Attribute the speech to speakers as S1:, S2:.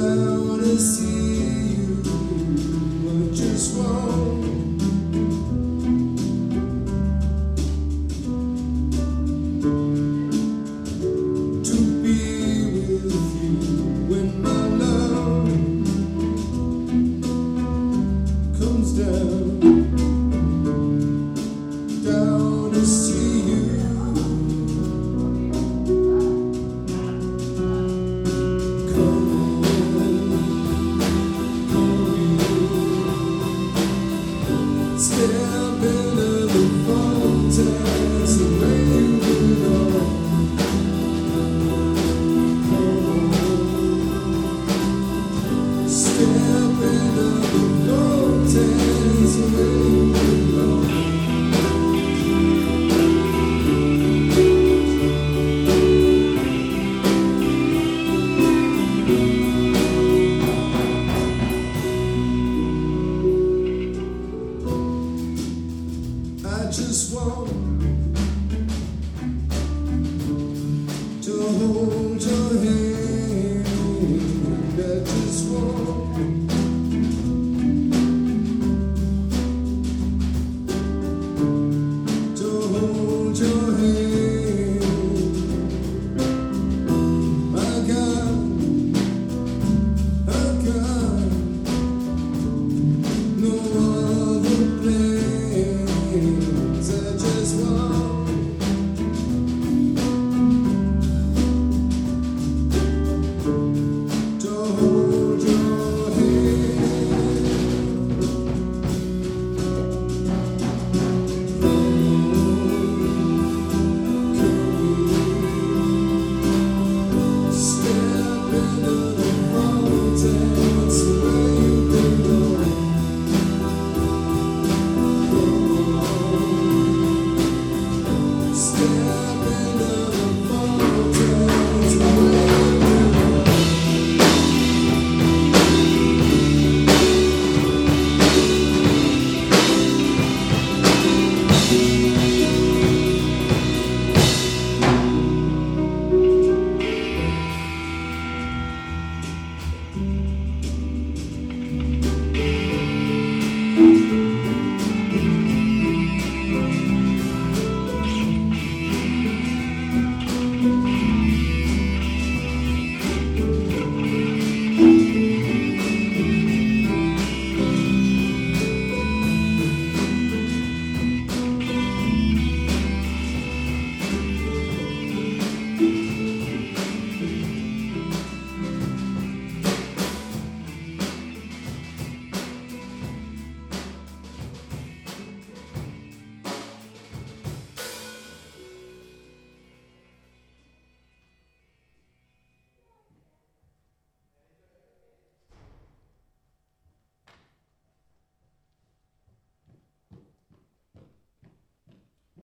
S1: down to see you, but just want To be with you when my love comes down. Still to hold your hand at this. To hold your hand, my God, my God, no.